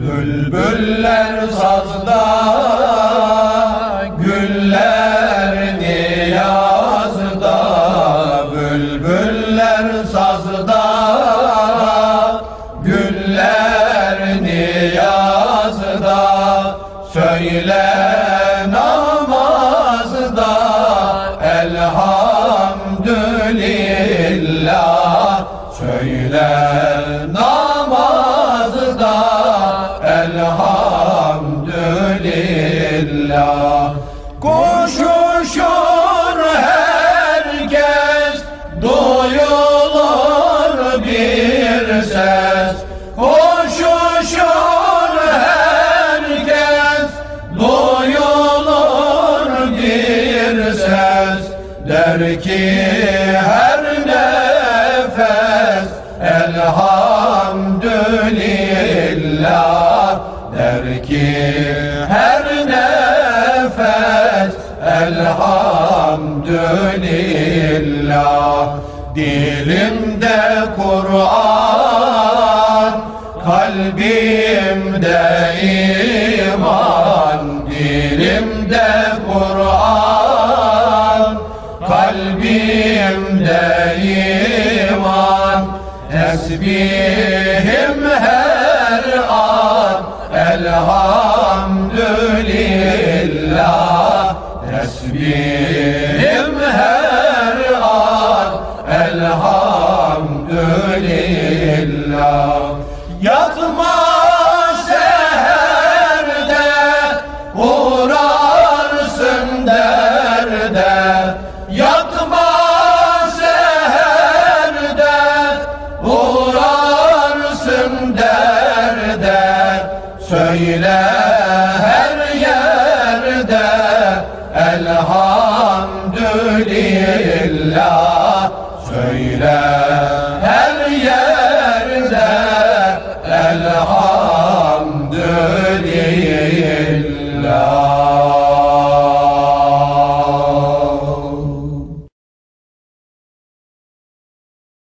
Bülbüller sazda, güller niyazda, bülbüller sazda, güller niyazda, söyle namazda, elhamdülillah, söyle namazda, elhamdülillah. Koşuşur herkes, duyulur bir ses. Koşuşur herkes, duyulur bir ses. Der ki her elhamdülillah Dilimde Kur'an kalbimde iman Dilimde Kur'an kalbimde iman. Tesbihim her an elhamdülillah Tesbihim her an elhamdülillah Yatma seherde uğrarsın derde. Yatma seherde uğrarsın derde. Söyle لا شيء لا لم الحق